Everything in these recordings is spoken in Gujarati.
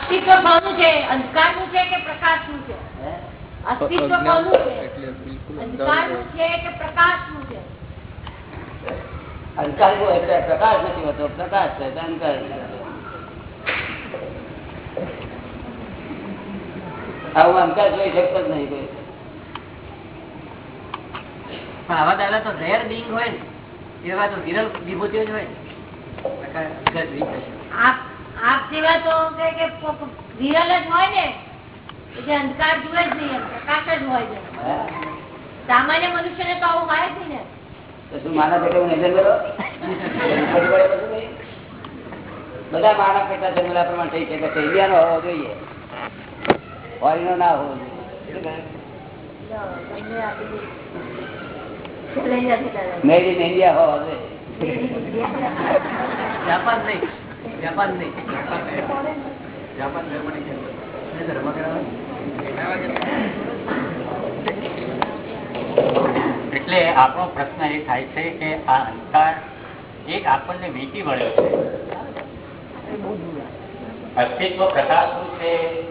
અસ્તિત્વ કોનું છે? અંધકારનું છે કે પ્રકાશનું છે? અસ્તિત્વ કોનું છે? એટલે બિલકુલ છે કે પ્રકાશનું છે? અંધકાર હોય એટલે પ્રકાશ નથી હોતો પ્રકાશ છે અંધકાર આવું અંધકાર જોઈ શકતો જ નહીં કોઈ. પણ આવા દાદા તો રેર બિંગ હોય ને એવા તો વિરલ વિભૂતિઓ જ હોય. આપ આપ જેવા તો કે વિરલ જ હોય ને એટલે અંધકાર જુએ જ નહીં પ્રકાશ જ હોય છે. સામાન્ય મનુષ્ય ને તો આવું હોય જ નહીં ને. શું હું કરો બધું નહીં? બધા માના કરતા જન્મેલા પ્રમાણે થઈ શકે છે. ઇન્ડિયાનો હોવો જોઈએ. ફોરીનો ના હોવો જોઈએ. મેડ ઇન ઇન્ડિયા હોવો જોઈએ. જાપાન નહીં. જાપાન નહીં. જાપાન જર્મની કેમ? ધર્મ કરાવે. એટલે આપણો પ્રશ્ન એ થાય છે કે આ અંકાર એક આપણને વીતી વળ્યો છે. અસ્તિત્વ પ્રકાશનું છે?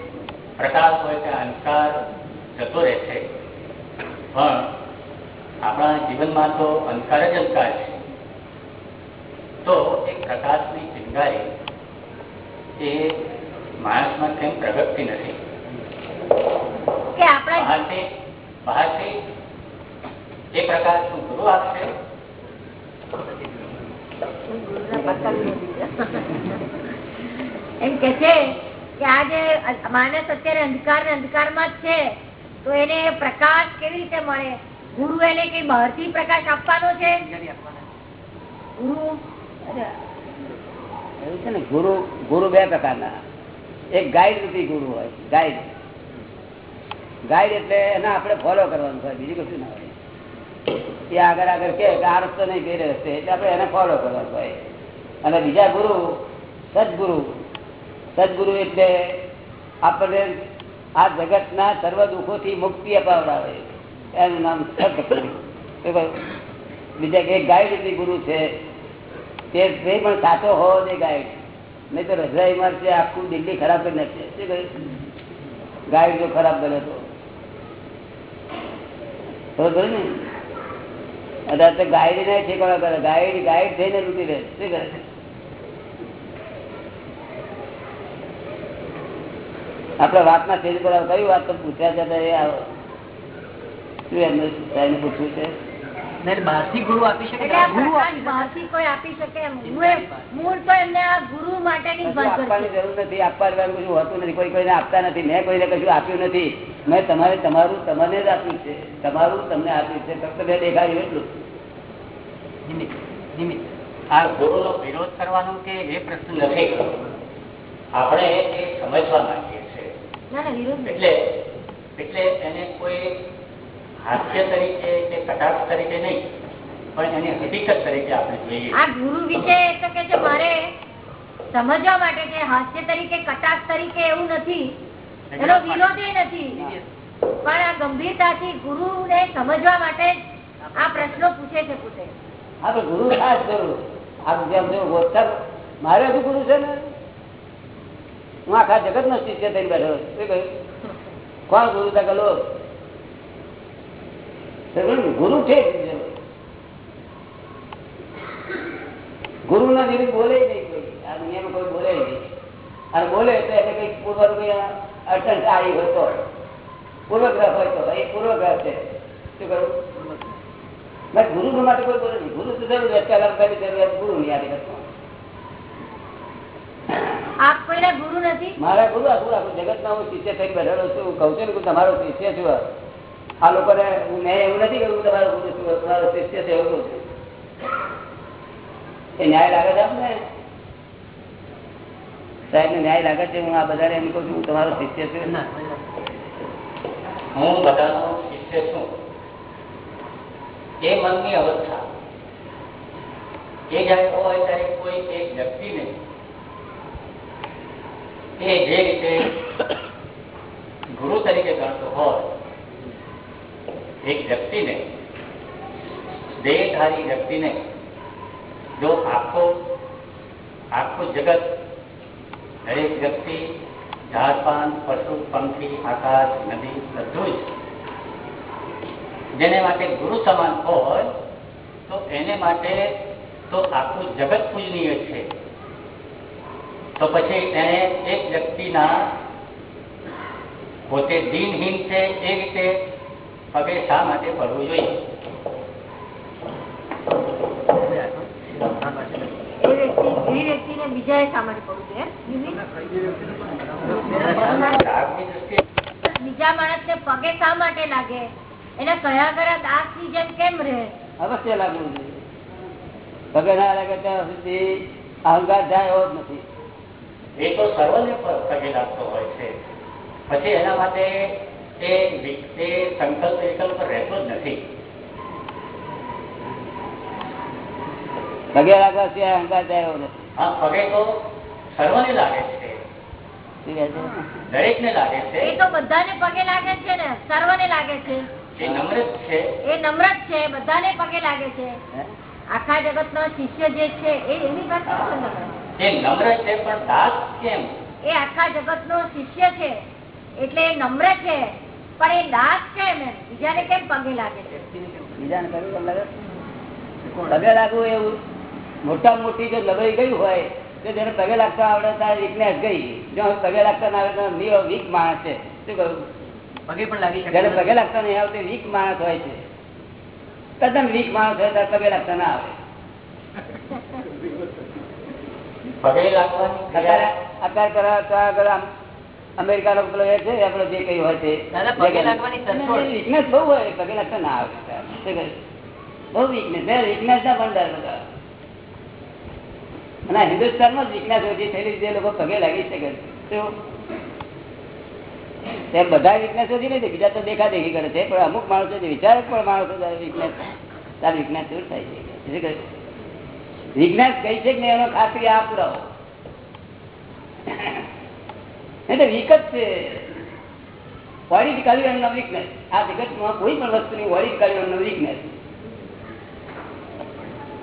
પ્રકાશ હોય કે અંધકાર જતો રહે છે. પણ આપણા જીવનમાં તો અંધકાર જ અંધકાર છે. તો એક પ્રકાશની ચિંગારી એ માણસમાં કેમ પ્રગતિ નથી. એ પ્રકાર શું ગુરુ આપશે એમ કે છે કે આ જે માણસ અત્યારે અંધકાર ને અંધકારમાં જ છે તો એને પ્રકાશ કેવી રીતે મળે? ગુરુ એને કઈ બહારથી પ્રકાશ આપવાનો છે? ગુરુ એવું છે ને, ગુરુ ગુરુ બે પ્રકારના. એક ગાઈડ રૂપી ગુરુ હોય ગાઈડ ગાઈડ એટલે એના આપણે ફોલો કરવાનું હોય બીજું કશું ના હોય. એ આગળ આગળ કે આ રસ્તો નહીં બે રસ્તે એટલે આપણે એને ફોલો કરવાનું હોય. અને બીજા ગુરુ, સદગુરુ. સદગુરુ એટલે આપણને આ જગતના સર્વ દુઃખોથી મુક્તિ અપાવડાવે. એનું નામ સદગુરુ. બીજા એક ગાઈડ રૂપી ગુરુ છે. તે પણ સાચો હોવો જોઈએ ગાઈડ નહીં તો રજાઈ મારશે આખું દિલ્હી ખરાબ કરી નાખશે. ગાઈડ જો ખરાબ બને તો. ને. અત્યારે તો ગાઈડ ને ઠેકાણા કરે. ગાઈડ ગાઈડ થઈને લૂટી રહે. શું કરે આપડે વાતના સ્ટેજ પર કઈ વાત તો પૂછ્યા છે શું એમને પૂછવું છે? નહીં, બહારથી ગુરુ આપી શકે એટલે આ ગુરુ પ્રકાશ આપી શકે. બહારથી કોઈ આપી શકે મૂળ મૂળ તો એમને આ ગુરુ માટેની જ કશું વાત આપવાની જરૂર નથી. આપવા કશું હોતું નથી. કોઈ કોઈને આપતા નથી. મેં કોઈને કશું આપ્યું નથી. મેં તમારે તમારું તમને જ આપ્યું છે. તમારું તમને આપ્યું છે. ફક્ત મેં દેખાડ્યું એટલું. નિમિત્ત. નિમિત્ત. આ ગુરુનો વિરોધ કરવાનો કે એ પ્રશ્ન નથી? આપણે એ સમજવા માંગીએ છીએ. ના ના વિરોધ નહીં. એટલે એટલે એને કોઈ હાસ્ય તરીકે કે કટાક્ષ તરીકે નહીં પણ એની હકીકત તરીકે આપણે જોઈએ. આ ગુરુ વિશે તો કે છે મારે સમજવા માટે કે હાસ્ય તરીકે કટાક્ષ તરીકે એવું નથી. એનો વિરોધ નથી. પણ આ ગંભીરતાથી ગુરુને સમજવા માટે આ પ્રશ્નો પૂછે છે પૂછે. હા તો ગુરુ ખાસ ગુરુ આ જેમ જેમ વોટ્સઅપ મારે હજુ ગુરુ છે ને? હું આખા જગત નો શિષ્ય થઈને બેઠો છું. શું કોણ ગુરુ? તા ગલો ગુરુ છે ગુરુ ના વિરુદ્ધ બોલે નહીં કોઈ. આ દુનિયામાં કોઈ બોલે નહીં. અને બોલે તો એને કઈ પૂર્વ અડચણ હોય તો. પૂર્વગ્રહ હોય તો એ પૂર્વગ્રહ છે. શું કરું? ગુરુ માટે કોઈ બોલે નહીં. ગુરુ તો જરૂર કલામ જરૂરિયાત ગુરુ ની આવી આપ કોઈના ગુરુ નથી? મારા ગુરુ આખું આખું જગતમાં હું શિષ્ય થઈ બેઠેલો છું. કઉ છું તમારો શિષ્ય છું. આ લોકોને હું- મેં એવું નથી કહ્યું કે તમારો ગુરુ છું તમારો શિષ્ય છે એવું કહું છું એ ન્યાય લાગે છે આપને? સાહેબ ને ન્યાય લાગે છે હું આ બધાને એમ કહું છું હું તમારો શિષ્ય છું. ના. હું બધાનો શિષ્ય છું. એ મનની અવસ્થા એ જયારે હોય ત્યારે કોઈ એક વ્યક્તિને એ જે રીતે ગુરુ તરીકે ગણતો હોય એક વ્યક્તિને, દેહધારી વ્યક્તિને જો આખો, આખું જગત દરેક વ્યક્તિ ઝાડ પાન પશુ, પંખી, આકાશ, નદી, બધું જ જેને માટે ગુરુ સમાન હોય, તો એને માટે તો આખું જગત પૂજનીય છે. તો પછી એને એક વ્યક્તિના પોતે દિનહીન છે, એ રીતે પગે શા માટે પડવું જોઈએ? બીજા માણસ ને પગે શા માટે લાગે? એને કયા કયા દાસની જેમ કેમ રહે? અવશ્ય લાગવું જોઈએ. પગે ના લાગે ત્યાં સુધી અહંકાર જાય એવો જ નથી. એ તો સર્વને ને પગે લાગતો હોય છે. પછી એના માટે એ તે સંકલ્પ વિકલ્પ રહેતો જ નથી. પગે લાગવા સિવાય અહંકાર જાય એવો નથી. આ પગે તો સર્વને લાગે છે. શું કહે લાગે છે. એ તો બધાને પગે લાગે છે ને સર્વને લાગે છે. એ નમ્ર છે. એ નમ્ર છે બધાને પગે લાગે છે. આખા જગત નો શિષ્ય જે છે એ એની. એ નમ્ર છે પણ દાસ કેમ? એ આખા જગત નો શિષ્ય છે એટલે એ નમ્ર છે. પણ એ દાસ કેમ બીજાને કેમ પગે લાગે છે? બીજાને કેમ લાગે? પગે લાગવું એવું મોટા મોટી જો લગાઈ ગયું હોય તો જેને પગે લાગતા આવડે તારે વીકનેસ ગઈ. જો પગે લાગતા ના આવે તો વીક માણસ છે. શું કહ્યું પગે પણ લાગી શકે. જયારે પગે લાગતા નહીં આવે વીક માણસ હોય છે. તદ્દન વીક માણસ હોય ત્યારે પગે લાગતા ના આવે પગે લાગવાની અત્યારે અત્યારે કરવા તો આગળ આમ અમેરિકાનો પેલો છે આપડે જે કઈ હોય તરફોડ. વીકનેસ બહુ હોય પગે લાગતા ના આવે. બહુ વીકનેસ વીકનેસ ના ભંડાર બધા. અને હિન્દુસ્તાનમાં જ વીકનેસ ઓછી છે જે લોકો પગે લાગી શકે છે. બધા વીકનેસ ઓછી નથી બીજા તો દેખા દેખી કરે છે પણ અમુક માણસો જે વિચારક પણ માણસો વીકનેસ તાર વીકનેસ દૂર થાય છે. વીકનેસ કઈ છે? કે નહીં એનો ખાતરી આ પુરાવો એટલે વીક જ છે વોડી કાઢી એમનો વીકનેસ આ જગતમાં કોઈ પણ વસ્તુની વોડી કાઢી એમનો વીકનેસ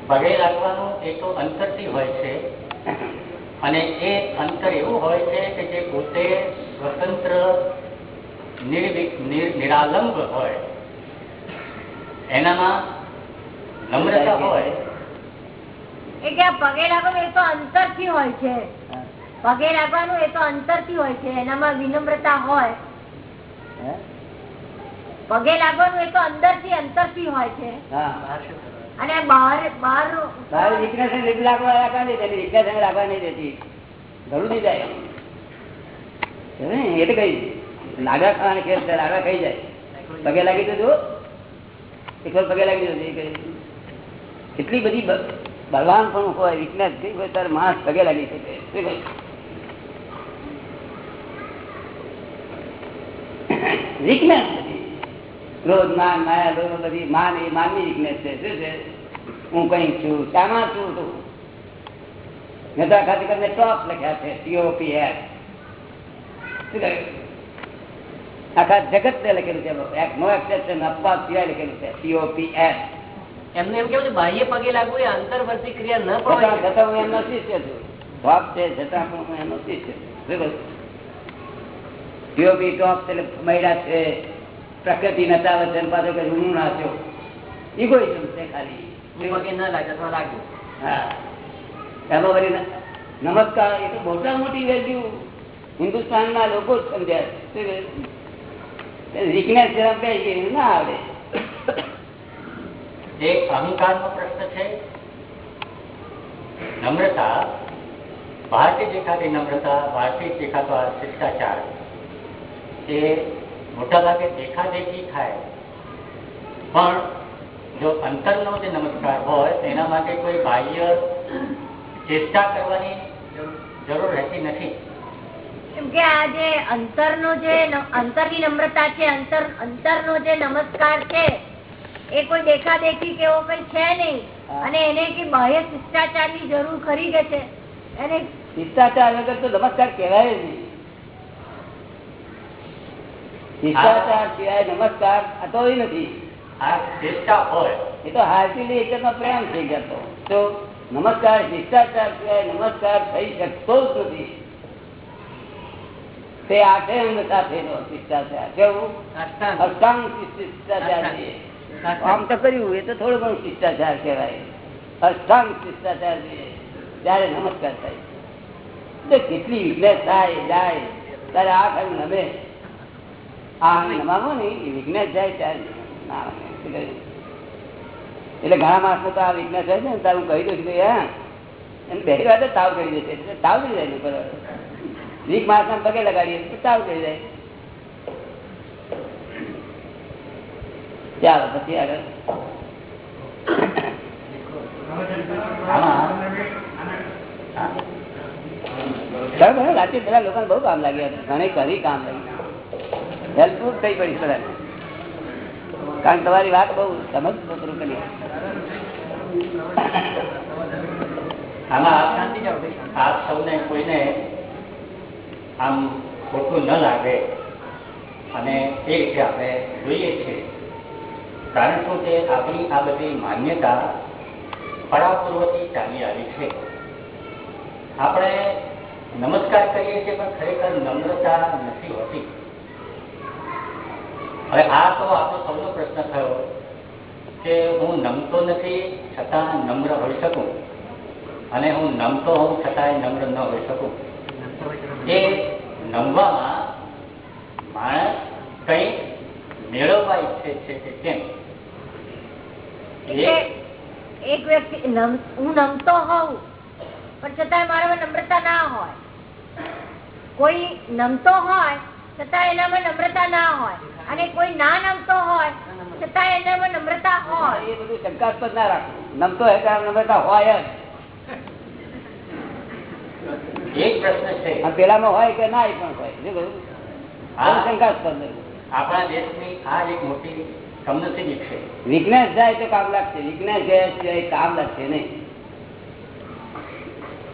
પગે લાગવાનું એ તો અંતરથી હોય છે. અને એ અંતર એવું હોય છે કે જે પોતે સ્વતંત્ર નિરાલંબ હોય. એનામાં નમ્રતા હોય. એ કે આ પગે લાગવાનું એ તો અંતરથી હોય છે. પગે લાગવાનું એ તો અંતરથી હોય છે એનામાં વિનમ્રતા હોય. પગે લાગવાનું એ તો અંદરથી અંતરથી હોય છે અને બહાર બહાર બહાર વીકનેસ લાગવા રાખવા નહીં દેતી વીકનેસ એને લાગવા નહીં દેતી ઘરું નહીં? જાય એ તો કઈ લાગા ખાવાને ખેલ છે લાગા ખાઈ જાય. પગે લાગી તો જો એક વાર પગે લાગી દીધું કેટલી બધી બળવાન પણ હોય વીકનેસ કઈ હોય તારે માણસ પગે લાગી શકે શું કહ્યું? વીકનેસ બધી. ક્રોધ માન માયા લોભ બધી માન એ માનની વીકનેસ છે. શું છે? હું કઈ છું? શામાં છું તું? નેતા ખાતે કરીને ટોપ લખ્યા છે ટીઓપી એસ શું કહ્યું? આખા જગત ને લખેલું છે નો એક્સેપ્શન અપવાદ સિવાય લખેલું છે ટીઓપી એસ એમને એમ કેવું છે બાહ્ય પગે લાગુ એ અંતર્વર્તી ક્રિયા ન પડે છતાં હું એમનો શિષ્ય છું ભાગ છે છતાં પણ હું એમનો શિષ્ય છું ટીઓપી ટોપ એટલે મહિલા છે પ્રકૃતિ નચાવે છે પાછો કઈ હું નાચ્યો ઇગોઇઝમ છે ખાલી. પગે લાગે અથવા લાગ્યું. હા. એમાં વળી નમસ્કાર એ તો મોટા મોટી વેલ્યુ હિન્દુસ્તાનના લોકો જ સમજ્યા વીકનેસ જરા કઈ ના આવડે. જે અહંકારનો પ્રશ્ન છે નમ્રતા ભારતીય દેખાતી નમ્રતા ભારતીય દેખાતો શિષ્ટાચાર એ મોટા ભાગે દેખાદેખી થાય. પણ જો અંતરનો જે નમસ્કાર હોય તેના માટે કોઈ બાહ્ય ચેષ્ટા કરવાની જરૂર રહેતી નથી. કેમ કે આ જે અંતરનો જે અંતરની નમ્રતા છે અંતર અંતરનો જે નમસ્કાર છે એ કોઈ દેખા દેખી કેવો કઈ છે નહીં. અને એને કે બાહ્ય શિષ્ટાચારની જરૂર ખરી કે છે એને શિષ્ટાચાર વગર તો નમસ્કાર કહેવાય જ નહીં. શિષ્ટાચાર સિવાય નમસ્કાર આ તો નથી. એ તો હાર્ટીલી પ્રેમ થઈ જતો તો. નમસ્કાર શિષ્ટાચાર સિવાય નમસ્કાર થઈ શકતો જ નથી. તે આઠે અંગ સાથેનો શિષ્ટાચાર કેવું? અષ્ટાંગ. શિષ્ટાચાર છે. આમ તો કર્યું એ તો થોડું ઘણું શિષ્ટાચાર કહેવાય. અષ્ટાંગ શિષ્ટાચાર છે ત્યારે નમસ્કાર થાય. કેટલી વિઘ્નેશ થાય જાય. ત્યારે આ ખાલી નમે. એટલે ઘણા માણસો તો આ વિઘ્નેશ હોય છે ને તારું કહી દઉં છું એને બે વાત તાવ કરી દેશે તાવ કરી જાય બરાબર વીક માણસ ના પગે લગાડીએ તો તાવ કરી જાય ચાલો પછી આગળ રાત્રે પેલા લોકોને બહુ કામ લાગ્યા ઘણી કરી કામ લાગી હેલ્પફુલ થઈ પડી બધા કારણ તમારી વાત બહુ સમજ કરી. ન લાગે અને એ રીતે આપણે જોઈએ છીએ કારણ શું આપણી આ બધી માન્યતા પડાપૂર્વથી ચાલી આવી છે. આપણે નમસ્કાર કરીએ છીએ પણ ખરેખર નમ્રતા નથી હોતી. હવે આ તો આપણો સૌનો પ્રશ્ન થયો કે હું નમતો નથી, છતાં નમ્ર હોઈ શકું? અને હું નમતો હોઉં, છતાંય નમ્ર ન હોઈ શકું? એ નમવામાં માણસ કંઈક મેળવવા ઈચ્છે છે કે કેમ? એક વ્યક્તિ હું નમતો હોઉં, પણ છતાંય મારામાં નમ્રતા ના હોય. કોઈ નમતો હોય છતાં એનામાં નમ્રતા ના હોય. અને કોઈ ના નમતો હોય છતાં એનામાં નમ્રતા હોય. એ બધું શંકાસ્પદ ના રાખવું નમતો હોય કારણ નમ્રતા હોય જ. એક પ્રશ્ન છે. પેલામાં હોય કે ના એ પણ હોય. શંકાસ્પદ આપણા દેશની આ એક મોટી કમનસીબી છે. વીકનેસ જાય તો કામ લાગશે. વીકનેસ જાય કામ લાગશે નહીં.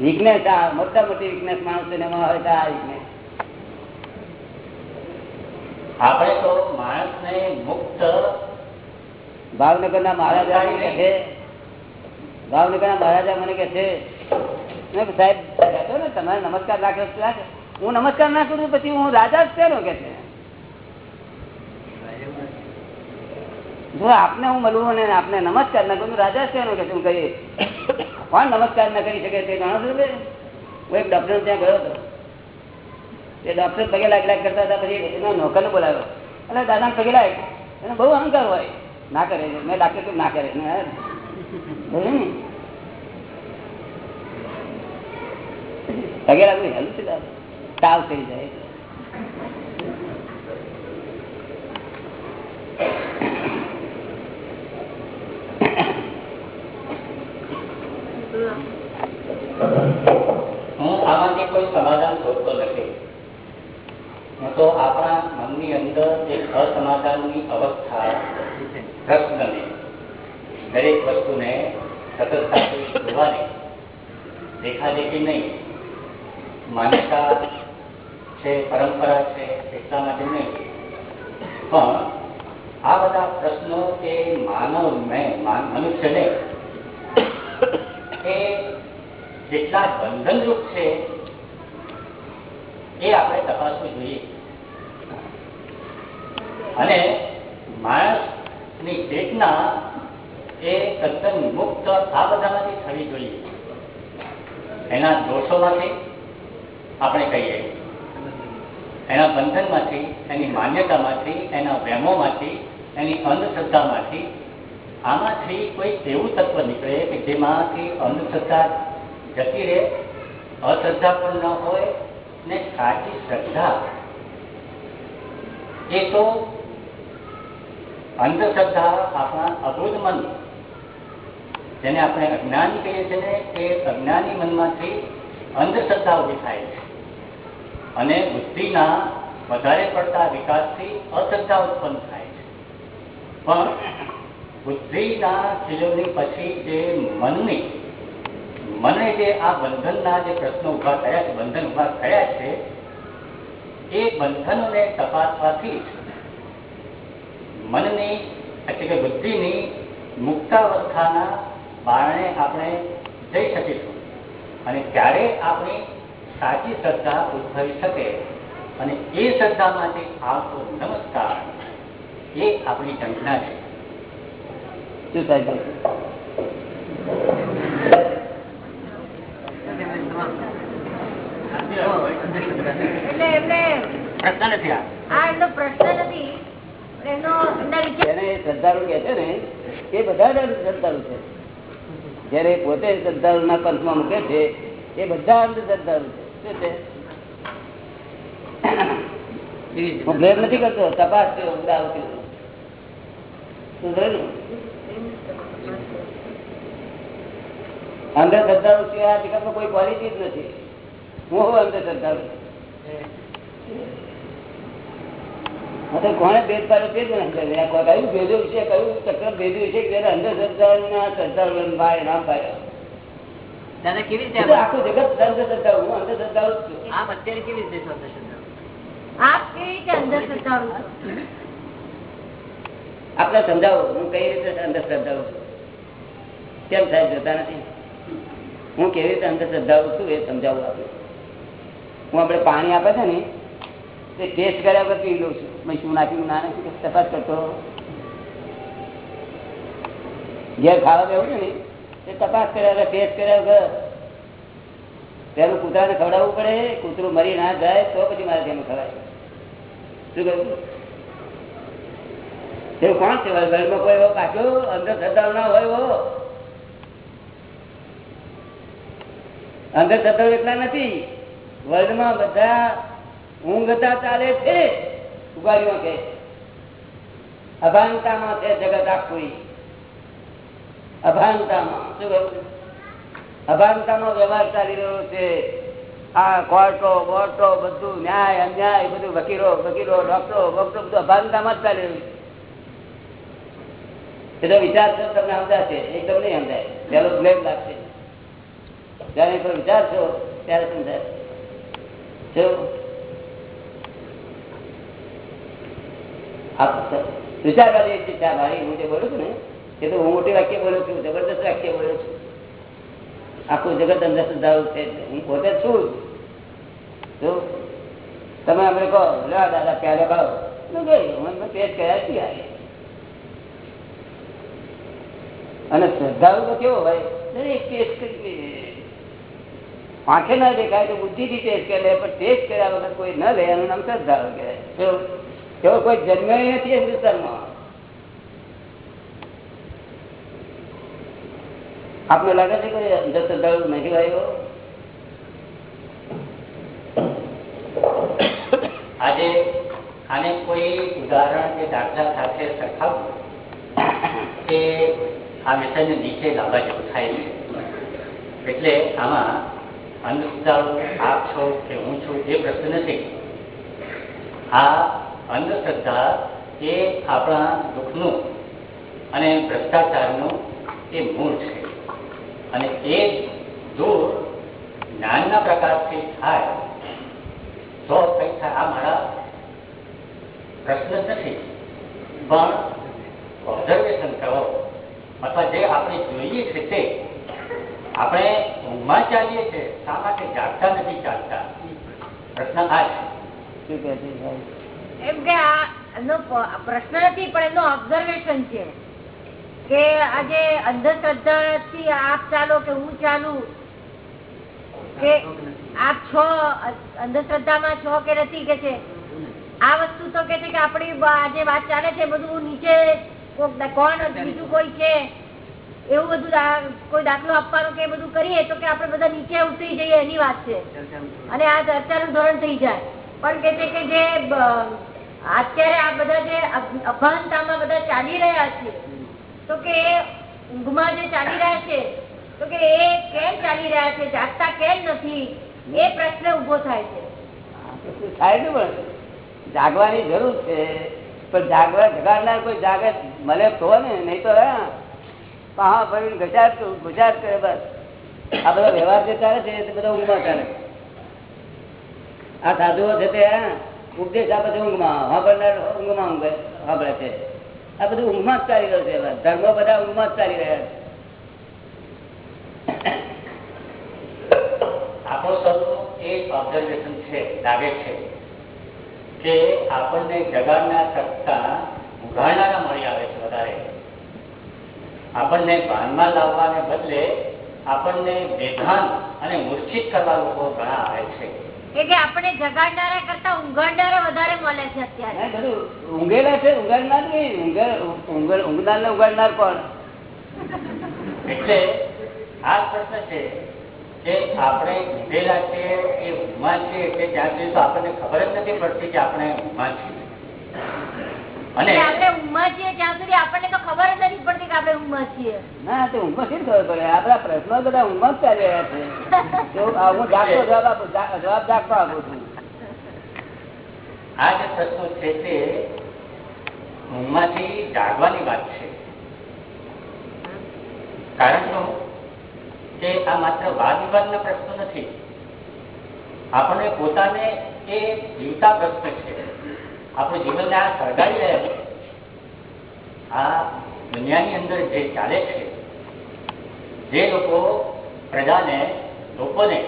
વીકનેસ આ મોટા મોટી વીકનેસ માણસો હોય તો આ વીકનેસ આપણે તો માણસને મુક્ત ભાવનગર ના મહારાજા મને કહે ભાવનગર ના મહારાજા મને કહે છે. સાહેબ કહેતો ને તમારે નમસ્કાર રાખ્યો હું નમસ્કાર ના કરું પછી હું રાજા જ તેનો કે છે? જો આપને હું મળવું અને આપને નમસ્કાર ના કરું રાજા જ તેનો કે છે? હું કહીએ કોણ નમસ્કાર ના કરી શકે તે જાણો છો કે હું એક ડોક્ટર ત્યાં ગયો હતો. તે ડોક્ટર પગે લાગ કરતા હતા, પછી એના બોલાવ્યો. એટલે દાદા પગે લાગ. એને બહુ અહંકાર હોય. ના કરે. મેં ડાક્ટર કેમ ના કરે. પગે લાગવું હેલું છે તાવ થઈ જાય. હું આમાંથી કોઈ સમાધાન શોધતો નથી. તો આપણા મનની અંદર એક અસમાધાનની અવસ્થા પ્રશ્નને દરેક વસ્તુને સતતતાથી જોવાની દેખાદેખી નહીં, માન્યતા છે, પરંપરા છે એટલા માટે નહીં. પણ આ બધા પ્રશ્નો કે માનવને માન- મનુષ્યને, એ જેટલા બંધનરૂપ છે, એ આપણે તપાસવું જોઈએ. અને માણસની ચેતના એ તદ્દન મુક્ત આ બધામાંથી થવી જોઈએ. એના દોષોમાંથી આપણે કહીએ. એના બંધનમાંથી, એની માન્યતામાંથી, એના વહેમોમાંથી એની અંધશ્રદ્ધામાંથી આમાંથી કોઈ એવું તત્વ નીકળે કે જેમાંથી અંધશ્રદ્ધા જતી રહે, અશ્રદ્ધા પણ ન હોય ને સાચી શ્રદ્ધા. એ તો અંધશ્રદ્ધા આપણા અબોધ મન. જેને આપણે અજ્ઞાન કહીએ છીએ એ અજ્ઞાની મનમાંથી અંધશ્રદ્ધા ઊભી થાય છે. અને બુદ્ધિના વધારે પડતા વિકાસથી અશ્રદ્ધા ઉત્પન્ન થાય છે. પણ બુદ્ધિના ખીલવણી પછી જે મનની, મને જે આ બંધનના જે પ્રશ્નો ઊભા થયા છે, બંધન ઊભા થયા છે, એ બંધનોને તપાસવાથી જ મનની એટલે કે બુદ્ધિની મુક્તાવસ્થાના બારણે આપણે જઈ શકીશું. અને ત્યારે આપણી સાચી શ્રદ્ધા ઉદ્ભવી શકે અને એ શ્રદ્ધા માટે આપો નમસ્કાર એ આપણી ઝંખના છે. શું થાય છે? એટલે એમને પ્રશ્ન નથી આ. આ એમનો પ્રશ્ન નથી પણ એમનો એમના વિચાર છે છે. પોતે શ્રદ્ધાળુ ના પંથમાં મૂકે છે, એ બધા અંધશ્રદ્ધાળુ છે. શું છે? નથી કરતો, તપાસ છે ઉદાવતી શું થયું અંધશ્રદ્ધાળુ સિવાય આ જગતમાં કોઈ ક્વોલિટી જ નથી. હું અંધશ્રદ્ધાળુ હા કોણે ભેદ પાડો તે જ નહીં. કયું ભેદો વિશે કયું ચક્ર ભેદ વિશે જેને અંધશ્રદ્ધાળુના શ્રદ્ધાળુ ભાઈ નામ પાડ્યા દાદા કેવી રીતે આપણે- આખું જગત અંધશ્રદ્ધાળુ. હું અંધશ્રદ્ધાળુ જ છું. આપ અત્યારે કેવી રીતે છો આપ કેવી રીતે અંધશ્રદ્ધાળુ છો? આપણે સમજાવો હું કઈ રીતે અંધશ્રદ્ધાળુ છું? કેમ સાહેબ જોતા નથી? હું કેવી રીતે અંધશ્રદ્ધાળુ છું એ સમજાવું આપણે હું આપણે પાણી આપે છે ને તે ટેસ્ટ કર્યા વગર પી લઉં છું. મેં શું નાખ્યું ના નાખ્યું તપાસ કરતો ઘેર ખાવા બેવું ને એ તપાસ કર્યા વગર ટેસ્ટ કર્યા વગર, પેલું કૂતરાને ખવડાવવું પડે, કૂતરું મરી ના જાય, તો પછી મારે તેનું ખવાય. શું કહ્યું? એવું કોણ છે? ઘરમાં કોઈ એવો પાછો અંદર શ્રદ્ધાળુ ના હોય એવો? અંદર શ્રદ્ધાળુ એટલા નથી. વર્લ્ડમાં બધા ઊંઘતા ચાલે છે? ઉગાડીઓ કે. અભાનતામાં છે જગત આખું. અભાનતામાં. શું અભાનતામાં વ્યવહાર ચાલી રહ્યો છે. આ કોર્ટો બોર્ટો બધું ન્યાય, અન્યાય, બધું વકીલો વકીલો, ડોક્ટરો ડોક્ટરો બધું અભાનતામાં જ ચાલી રહ્યું એટલે વિચાર છો, તમને સમજાશે એકદમ નહીં સમજાય. પેલો બ્લેમ લાગશે. જયારે વિચારશો, ત્યારે સમજાય. જો એક છે હું જે બોલું છું ને, એ તો હું મોટી વાક્ય બોલું છું, જબરદસ્ત વાક્ય બોલું છું. આખું જગત અંદર સુધારું છે, હું પોતે છું. જો તમે અમને કહો, લે દાદા, પ્યાલો ખાઓ. અને શ્રદ્ધાળુ તો કેવો ભાઈ દરેક ટેસ્ટ કરી આંખે ના દેખાય તો બુદ્ધિથી ટેસ્ટ કરે પણ ટેસ્ટ કર્યા વગર કોઈ ન લે, એનું નામ શ્રદ્ધાળુ કહેવાય. એવો કોઈ જન્મ્યો નથી હિન્દુસ્તાનમાં આપને લાગે છે કે અંદર શ્રદ્ધાળુ નહીં આવ્યો આજે આને કોઈ ઉદાહરણ કે દાખલા સાથે સરખાવવું કે આ વિષયને નીચે લાવવા જેવું થાય છે? એટલે આમાં અંધશ્રદ્ધાળુ, આપ છો કે હું છું એ પ્રશ્ન નથી. આ અંધશ્રદ્ધા એ આપણા દુઃખનું અને ભ્રષ્ટાચારનું એ મૂળ છે. અને એ દૂર જ્ઞાનના પ્રકારથી થાય, તો કંઈ થાય. આ મારા પ્રશ્ન નથી. પણ ઓબ્ઝર્વેશન કરો. અથવા જે આપણે જોઈએ છે તે આપણે ઊંઘમાં ચાલીએ છીએ, શા માટે જાગતા નથી ચાલતા? પ્રશ્ન આ છે? એમ કે આ એમનો પ્રશ્ન નથી પણ એમનો ઓબ્ઝર્વેશન છે કે આજે અંધશ્રદ્ધા થી આપ ચાલો કે હું ચાલુ? કે આપ છો અંધશ્રદ્ધામાં છો કે નથી કે છે? આ વસ્તુ તો કે છે કે આપણી આજે વાત ચાલે છે બધું નીચે કોક કોણ બીજું કોઈ છે? એવું બધું કોઈ દાખલો આપવાનો કે બધું કરીએ તો કે આપણે બધા નીચે ઉતરી જઈએ એની વાત છે. અને આ ચર્ચાનું ધોરણ થઈ જાય. પણ કે છે કે જે અત્યારે આ બધા જે અભાનતામાં બધા ચાલી રહ્યા છે તો કે ઊંઘમાં જે ચાલી રહ્યા છે તો કે એ કેમ ચાલી રહ્યા છે જાગતા કેમ નથી? એ પ્રશ્ન ઊભો થાય છે. થાય ને પણ? જાગવાની જરૂર છે પણ જાગવા જગાડનાર કોઈ જાગે મળે તો ને નહીં તો હા ફરીને ઘસાટ ગુજરાત કરે બસ. આ બધા વ્યવહાર જે ચાલે છે એ બધા ઊંઘમાં ચાલે. આ સાધુઓ છે તે હા, ઉપદેશ આ બધું ઊંઘમાં વાપરનાર ઊંઘમાં ઊંઘે વાપરે છે. આ બધું ઊંઘમાં જ ચાલી રહ્યું છે. ધર્મો બધા ઊંઘમાં જ ચાલી રહ્યા છે. કે આપણને જગાડના કરતા ઉઘાડનારા મળી આવે છે વધારે. આપણને ભાનમાં લાવવાને બદલે આપણને બેધાન અને મૂર્છિત કરવા લોકો ઘણા આવે છે. એ આપણે જગાડનારા કરતા ઊંઘાડનારા વધારે મળે છે અત્યારે. ઊંઘેલા છે ઊંઘાડનાર નહીં ઊંઘે- ઊંઘ- ઊંઘનાર ને ઉગાડનાર કોણ? એટલે આ પ્રશ્ન છે કે આપણે ઊંઘેલા છે એ ઊંઘમાં છે કે ત્યાં સુધી તો આપણને ખબર જ નથી પડતી કે આપણે ઊંઘમાં છીએ. અને આપણે ઊંઘમાં છીએ ત્યાં સુધી આપણને તો ખબર જ નથી પડતી કે આપણે ઊંઘમાં છીએ. ના તે ઊંઘમાં કેવી ખબર પડે? આપડા પ્રશ્નો બધા ઊંઘમાં ચાલી રહ્યા છે. હું જાગતો જવાબ આપું જવાબ જાગતો આપું છું. આ જે પ્રશ્નો છે તે ઊંઘમાંથી જાગવાની વાત છે. કારણ કે આ માત્ર વાદ વિવાદના પ્રશ્નો નથી. આપણને પોતાને એ જીવતા પ્રશ્ન છે. આપણું જીવન આ સળગાવી રહ્યા છે આ દુનિયાની અંદર જે ચાલે છે, જે લોકો પ્રજાને, લોકોને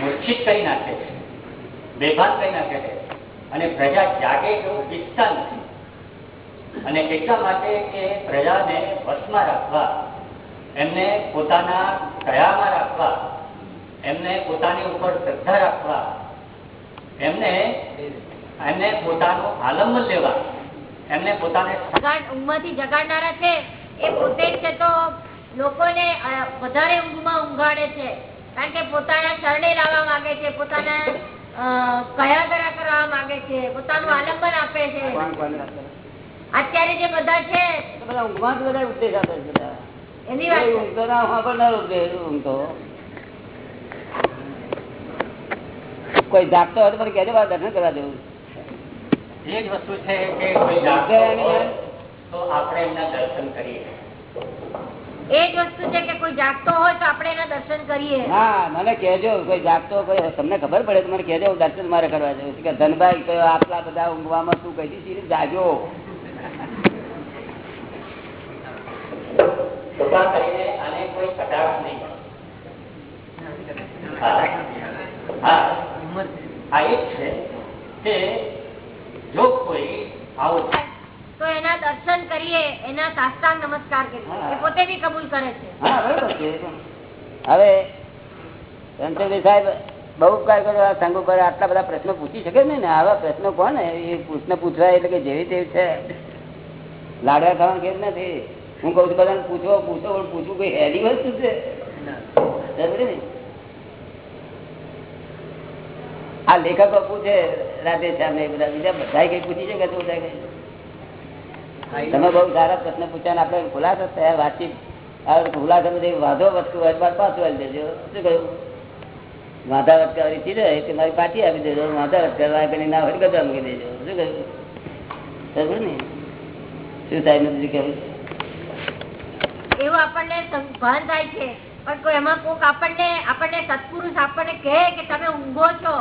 મૂર્છિત કરી નાખે છે, બેભાન કરી નાખે છે અને પ્રજા જાગે એવું ઈચ્છતા નથી. અને એટલા માટે કે પ્રજાને વશમાં રાખવા, એમને પોતાના કયામાં રાખવા, એમને પોતાની ઉપર શ્રદ્ધા રાખવા, એમને એમને પોતાનું આલંબન લેવા એમને પોતાને ઊંઘમાંથી જગાડનારા છે. એ પોતે છે તો લોકોને વધારે ઊંઘમાં ઊંઘાડે છે. કારણ કે પોતાના શરણે લાવવા માંગે છે પોતાના કયા કરા કરવા માંગે છે પોતાનું આલંબન આપે છે? અત્યારે જે બધા છે બધા ઊંઘમાં બધા ઉપદેશ આપે છે બધા. એની વાત. ઊંઘતો ના સાંભળનાર ઉપદેશ ઊંઘતો. કોઈ જાગતો હોય તો મને કહેજો દર્શન કરવા જવું એ જ વસ્તુ છે કે કોઈ જાગતો હોય તો આપણે એમના દર્શન કરીએ. એ જ વસ્તુ છે કે કોઈ જાગતો હોય તો આપણે એના દર્શન કરીએ. હા મને કહેજો કોઈ જાગતો કોઈ તમને ખબર પડે તો મને કહેજો દર્શન મારે કરવા જવું કે ધનભાઈ કયો આપલા બધા ઊંઘવામાં શું કહી દીધી જાગ્યો કૃપા કરીને આને કોઈ કટાક્ષ નહીં. હા. હા. આ એ જ છે કે જો કોઈ આવો તો એના દર્શન કરીએ એના સાષ્ટાંગ નમસ્કાર કરીએ. પોતે બી કબૂલ કરે છે. હા બરોબર છે. હવે રણછોડભાઈ સાહેબ બહુ ઉપકાર કર્યો આ સંઘ ઉપર આટલા બધા પ્રશ્નો પૂછી શકે ને ને? આવા પ્રશ્નો કોણ એ પ્રશ્ન પૂછવા એટલે કે જેવી તેવી છે. લાડવા ખાવાનું કેમ નથી? હું કઉ છું બધાને પૂછો પૂછો પણ પૂછવું કઈ હેરી વસ્તુ છે ને? આ લેખકો પૂછે રાધે શ્યામ ને બધા બીજા બધા કઈ પૂછી શકે તો બધા તમે બહુ સારા પ્રશ્ન પૂછ્યા ને આપણે ખુલાસો થયા વાતચીત. ખુલાસો બધી વાંધો વસ્તુ પાછું આવી દેજો શું કહ્યું? વાંધા વટકાવરી ચીજ હોય તે મારી પાછી આપી દેજો વાંધા વટકાવવા કરી ના હોય તો મૂકી દેજો. શું કહ્યું? સમજ ને શું સાહેબ નથી કહ્યું એવું આપણને ભાન થાય છે. પણ કોઈ એમાં કોક આપણને આપણને સત્પુરુષ આપણને કહે કે તમે ઊંઘો છો.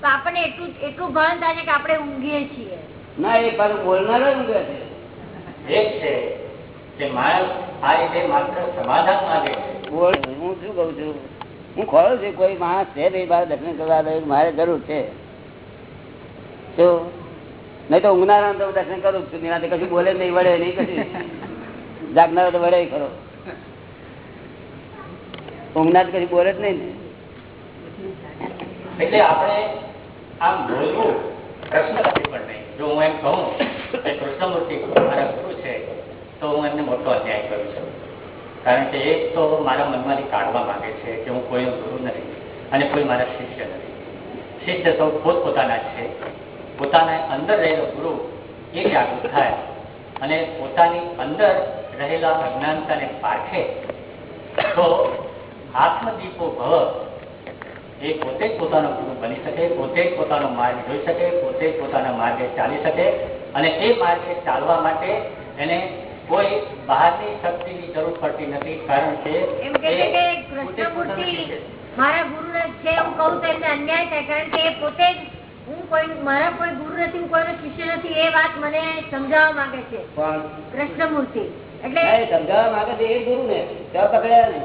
તો આપણને એટલું એટલું ભાન થાય છે કે આપણે ઊંઘીએ છીએ. ના એ પાછું બોલનાર ઊંઘે છે. એક છે. કે માણસ આ રીતે માત્ર સમાધાન માંગે છે. બોલ હું શું કઉ છું? હું ખોળું છું કોઈ માણસ છે ભાઈ મારે દર્શન કરવા આવે મારે જરૂર છે. શું નહીં તો ઊંઘનારા તો દર્શન કરું જ છું એનાથી કશું બોલે જ નહીં વળે નહીં કશું. જાગનારો તો વળે ખરો. ઊંઘનાર કશું બોલે જ નહીં ને. એટલે આપણે આમ બોલવું નથી પણ નહીં. જો હું એમ કહું કે કૃષ્ણમૂર્તિ મારા ગુરુ છે, તો હું એમને મોટો અન્યાય કરું છું. કારણ કે એક તો મારા મનમાંથી કાઢવા માંગે છે કે હું કોઈનો ગુરુ નથી અને કોઈ મારા શિષ્ય નથી. શિષ્ય સૌ પોતપોતાના છે. પોતાના અંદર રહેલો ગુરુ એ જાગૃત થાય અને પોતાની અંદર રહેલા અજ્ઞાનતાને પારખે તો આત્મદીપો ભવ એ પોતે જ પોતાનો ગુરુ બની શકે પોતે જ પોતાનો માર્ગ જોઈ શકે પોતે જ પોતાના માર્ગે ચાલી શકે અને એ માર્ગે ચાલવા માટે એને કોઈ બહારની શક્તિની જરૂર પડતી નથી. કારણ કે એમ કે છે કે કૃષ્ણમૂર્તિ મારા ગુરુ છે હું કહું તો એમને અન્યાય થાય કારણ કે એ પોતે જ હું કોઈ મારા કોઈ ગુરુ નથી હું કોઈનો શિષ્ય નથી એ વાત મને સમજાવવા માંગે છે. કૃષ્ણમૂર્તિ. એટલે સમજાવવા માંગે છે એ ગુરુ ને પકડ્યા ને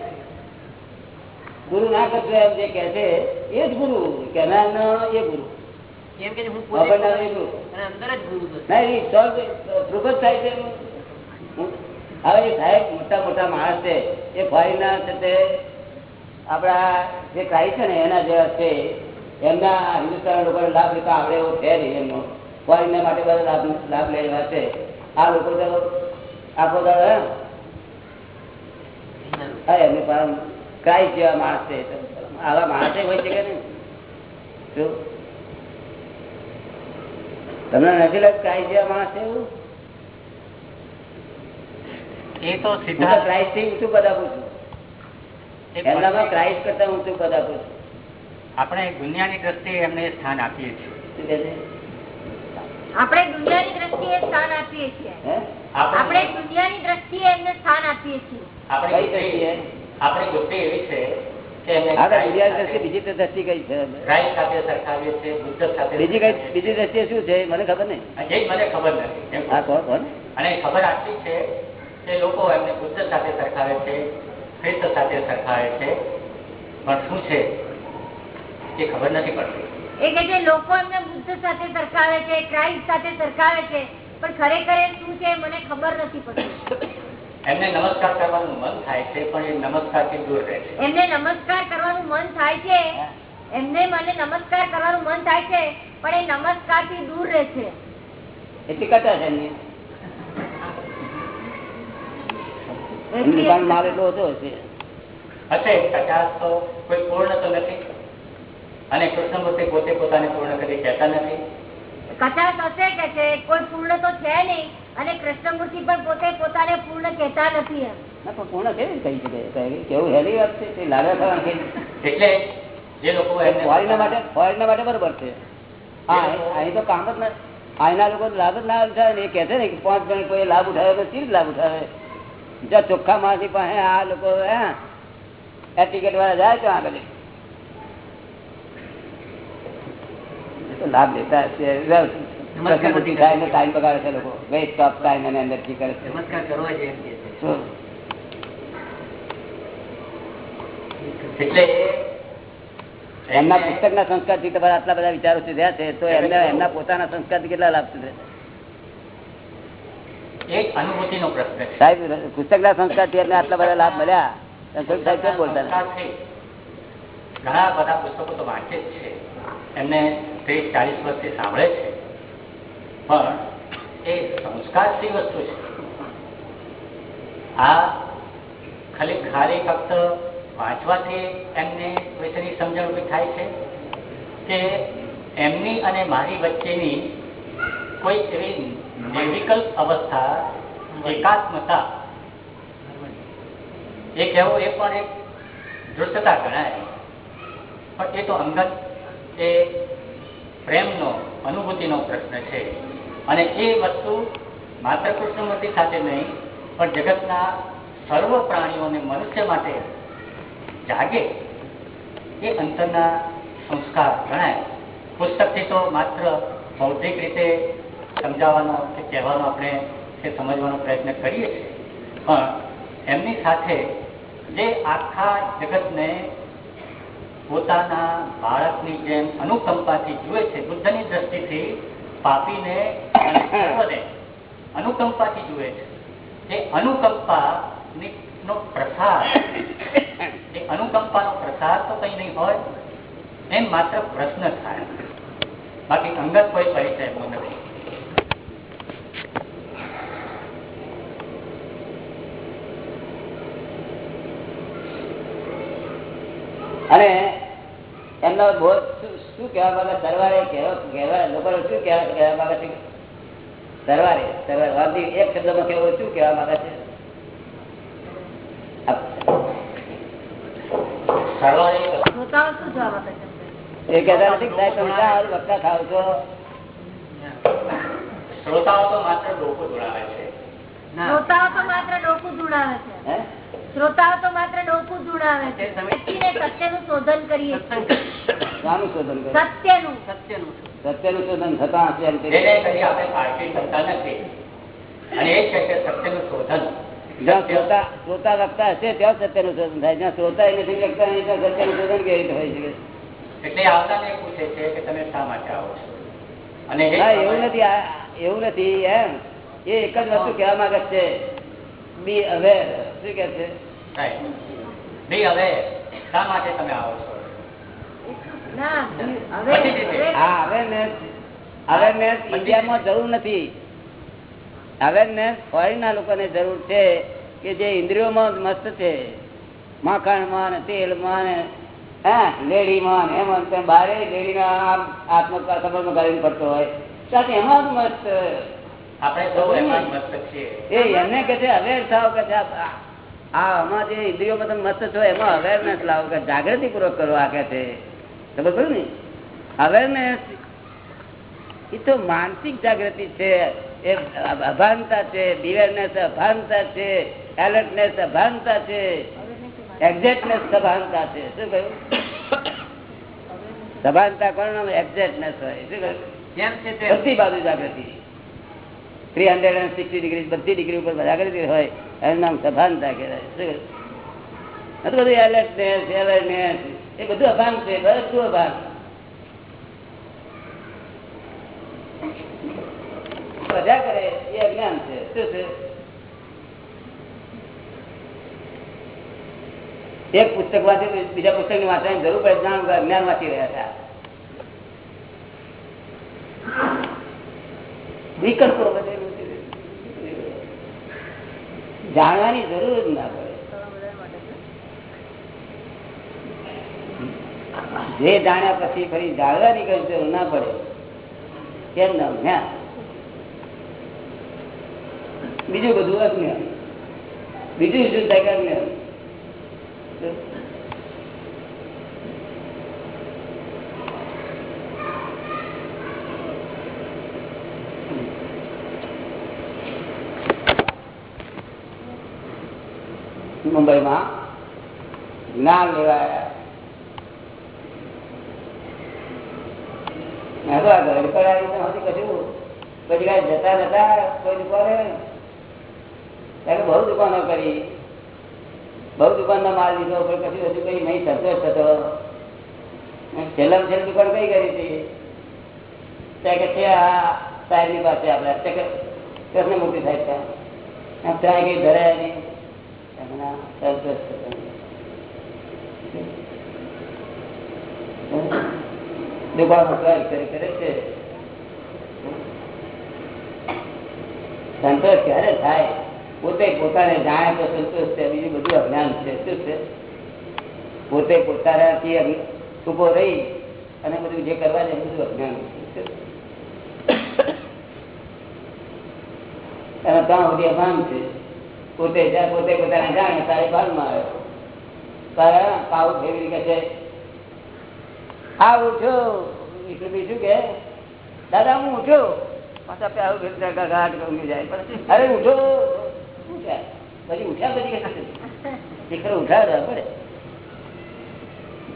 ગુરુ ના કરશો એમ જે કે છે એ જ ગુરુ. કેનાર એ ગુરુ. હવે સાહેબ મોટા મોટા માણસ છે એ ફોરીના છે આપણા જે ક્રાઇસ્ટ છે ને એના જેવા છે. એમના હિન્દુસ્તાન લોકોને લાભ લેતા આવડે એવો છે નહીં એમનો. ફોરીના માટે બધા લાભ લાભ લેવા છે. આ લોકો તો આખો દાડો એમની પાસે ક્રાઇસ્ટ જેવા માણસ છે. આવા માણસ હોય છે કે નહીં? તમને નથી લાગતું ક્રાઇસ્ટ જેવા માણસ છે એવું? એ તો સીધા ક્રાઇસ્ટથી ઊંચું પદ આપું છું. એમનામાં ક્રાઇસ્ટ કરતા ઊંચું પદ આપું છું. આપણે દુનિયાની દ્રષ્ટિએ એમને સ્થાન આપીએ છીએ? આપણે દુનિયાની દ્રષ્ટિએ સ્થાન આપીએ છીએ. આપણે દુનિયાની દ્રષ્ટિએ એમને સ્થાન આપીએ છીએ. આપણે કઈ દ્રષ્ટિએ? આપણી એવી છે બીજા દ્રષ્ટિ કઈ છે? બીજી કઈ બીજી શું છે? મને ખબર નહીં. મને ખબર નથી. હા કોણ કોણ અને ખબર આટલી છે કે લોકો એમને બુદ્ધ સાથે સરખાવે છે ખ્રિસ્ત સાથે સરખાવે છે. પણ શું છે? એ ખબર નથી પડતી. એ કે છે લોકો એમને બુદ્ધ સાથે સરખાવે છે ક્રાઇસ્ટ સાથે સરખાવે છે પણ ખરેખર એ શું છે મને ખબર નથી પડતી. એમને નમસ્કાર કરવાનું મન થાય છે પણ એ નમસ્કારથી દૂર રહે છે. એમને નમસ્કાર કરવાનું મન થાય છે. એમને મને નમસ્કાર કરવાનું મન થાય છે પણ એ નમસ્કારથી દૂર રહે છે. એટલી કટા છે એમની. એમની દુકાન માલ એટલો ઓછો છે. હશે કચાસ તો કોઈ પૂર્ણ તો નથી. અને કૃષ્ણમૂર્તિ પોતે પોતાને પૂર્ણ કરી કહેતા નથી. કચાસ હશે કે છે? કોઈ પૂર્ણ તો છે નહીં. અને કૃષ્ણમૂર્તિ પણ પોતે પોતાને પૂર્ણ કહેતા નથી એમ. પૂર્ણ કેવી કહી શકે? કેવું હેલી વાત છે? તે લાગે એટલે જે લોકો ફોરેનર માટે ફોરેનર માટે બરોબર છે. હા અહીં- તો કામ જ ના અહીંના લોકો લાભ જ ના ઉઠાવે ને એ કહે છે ને કે પાંચ ગણ કોઈ લાભ ઉઠાવે તો કેવી લાભ ઉઠાવે? જો ચોખ્ખા માંથી પાસે આ લોકો હે એ ટિકિટ વાળા જાય તો આગળ. એ તો લાભ લેતા હશે. થાય ને ટાઈમ બગાડે છે લોકો. વેસ્ટ ઓફ ટાઈમ અને એનર્જી કરે છે. નમસ્કાર કરવો છે એમ કે છે. શું? એટલે એમના પુસ્તક ના સંસ્કારથી તમારા આટલા બધા વિચારો સુધ્યા છે તો એમને એમના પોતાના સંસ્કારથી કેટલા લાભ પ્રશ્ન સાહેબ પુસ્તક ના સંસ્કારથી એમને આટલા બધા લાભ મળ્યા. સંતોષ સાહેબ કેમ બોલતા ઘણા બધા પુસ્તકો તો વાંચે જ છે. એમને ત્રીસ ચાલીસ વર્ષથી સાંભળે છે. પણ એ સંસ્કાર શી વસ્તુ છે. આ ખાલી ખાલી ફક્ત વાંચવાથી એમને વિશેની સમજણ ઊભી થાય છે કે એમની અને મારી વચ્ચેની કોઈ એવી નિર્વિકલ્પ અવસ્થા, એકાત્મતા, એ કહેવું એ પણ એક દૃષ્ટતા ગણાય. પણ એ તો અંગત એ પ્રેમનો, અનુભૂતિનો પ્રશ્ન છે. અને એ વસ્તુ માત્ર કૃષ્ણમૂર્તિ સાથે નહીં, પણ જગતના સર્વ પ્રાણીઓને મનુષ્ય માટે જાગે એ અંતરના સંસ્કાર ગણાય. પુસ્તકથી તો માત્ર બૌદ્ધિક રીતે સમજાવવાનો કે કહેવાનો આપણે કે સમજવાનો પ્રયત્ન કરીએ છીએ. પણ એમની સાથે જે આખા જગતને પોતાના બાળકની જેમ અનુકંપાથી જુએ છે, બુદ્ધની દ્રષ્ટિથી પાપીને સર્વને અનુકંપાથી જુએ છે. જે અનુકંપા નો પ્રસાર એ અનુકંપાનો પ્રસાર તો કઈ નહીં હોય એમ માત્ર પ્રશ્ન થાય. બાકી અંગત કોઈ પરિચય નથી. અને એમનો બોધ શું કહેવા માંગે? સરવારે કહેવા લોકો શું કહેવા કહેવા માંગે છે? સરવારે સરવારે વાંધી એક શબ્દમાં કેવો શું કહેવા માંગે છે? શ્રોતાઓ શું જવાબ આપે છે? એ કહેતા નથી સાહેબ તમે શા વક્તા ખાવ છો? શ્રોતાઓ તો માત્ર ડોકું દોડાવે છે. શ્રોતાઓ તો માત્ર ડોકું છે. શ્રોતાઓ તો માત્ર ડોકું ધૂણાવે છે. સત્યનું શોધન કરીએ શાનું શોધન સત્યનું. સત્યનું સત્યનું શોધન થતા હશે એમ. આપણે પારખી શકતા નથી. અને એ છે કે સત્યનું શોધન. જ્યાં શ્રોતા શ્રોતા વક્તા હશે ત્યાં સત્યનું શોધન થાય. જ્યાં શ્રોતા ય નથી લખતા ત્યાં સત્યનું શોધન કેવી રીતે હોય શકે? એટલે આવતાને પૂછે છે કે તમે શા માટે આવો છો? અને એવું નથી આ એવું નથી એમ. એ એક જ વસ્તુ કહેવા માંગે છે. બી અવેર શું કે છે? બી હવે શા માટે તમે આવો છો? ના હવે બધી રીતે. હવે આ અવેરનેસ અવેરનેસ ઇન્ડિયામાં જરૂર નથી. અવેરનેસ ફોરેનના લોકોને જરૂર છે કે જે ઇન્દ્રિયોમાં મસ્ત છે. માખણમાં ને તેલમાં ને હા લેડીમાં ને એમાં ને બારે લેડીના આમ આત્મકબરમાં ગાળીને પડતો હોય. સાથે એમાં જ મસ્ત. એમને કે છે અવેર થાવ કે આ આ આમાં જે ઇન્દ્રિયોમાં તમે મસ્ત છો એમાં અવેરનેસ લાવો કે જાગૃતિ પૂર્વક કરો આ કે છે. ખબર પડ્યું ને? અવેરનેસ એ તો માનસિક જાગૃતિ છે એ અભાનતા છે બિવેરનેસ અભાનતા છે એલર્ટનેસ અભાનતા છે એક્ઝેક્ટનેસ સભાનતા છે. શું કહ્યું? સભાનતા કોણ એક્ઝેક્ટનેસ હોય. શું કહ્યું? બધી બાજુ જાગૃતિ. Three hundred and sixty degree બધી ડિગ્રી ઉપર જાગૃતિ હોય, એનું નામ સભાનતા કહેવાય. શું બધું એલર્ટનેસ એલર્ટનેસ એ બધું અભાન છે બધું અભાન બધા કરે, એ અજ્ઞાન છે. શું એક પુસ્તક વાંચી બીજા પુસ્તકની વાંચવાની જરૂર પડે, જ્ઞાન વાંચી રહ્યા હતા. વિકલ્પો જાણવાની જરૂર જ ના પડે. જે જાણ્યા પછી ફરી જાણવાની કઈ જરૂર ના પડે. કેમ ના જ્ઞાન બીજું બધું અજ્ઞાન. બીજું શું થાય અજ્ઞાન? મુંબઈમાં જ્ઞાન લેવા આવ્યા તો આ ઘર પર આવીને હજી કશું. પછી કઈ જતા નતા, કોઈ દુકાને. ત્યારે બહુ દુકાનો કરી. બહુ દુકાનનો માલ લીધો, પણ કશું હજુ કઈ નહીં સંતોષ થતો. છેલ્લા છેલ્લી દુકાન કઈ કરી હતી? ત્યાં કે છે આ સાહેબની પાસે આપણે. ત્યાં કે કૃષ્ણ મૂર્તિ સાહેબ ત્યાં. કઈ ધરાયા નહીં છે સંતોષ ક્યારે થાય પોતે પોતાને જાણે તો સંતોષ છે બીજું બધું અજ્ઞાન છે શું છે પોતે પોતાનાથી ઊભો રહી? અને બધું જે કરવા જાય બધું અજ્ઞાન છે. અને ત્યાં સુધી અભાન છે. પોતે પોતે પોતાને જાણે તારે ભાનમાં આવ્યો તારે પાવું ફેરવી કે છે? હા ઉઠ્યો વિષ્ણુ બીજું કે, દાદા, હું ઉઠ્યો પાછા આપડે આવું ફેરવી ઘાટ ઘાટ જાય. અરે, ઉઠો. ઉઠ્યા પછી ઉઠ્યા પછી દીકરો ઉઠાવ્યા પડે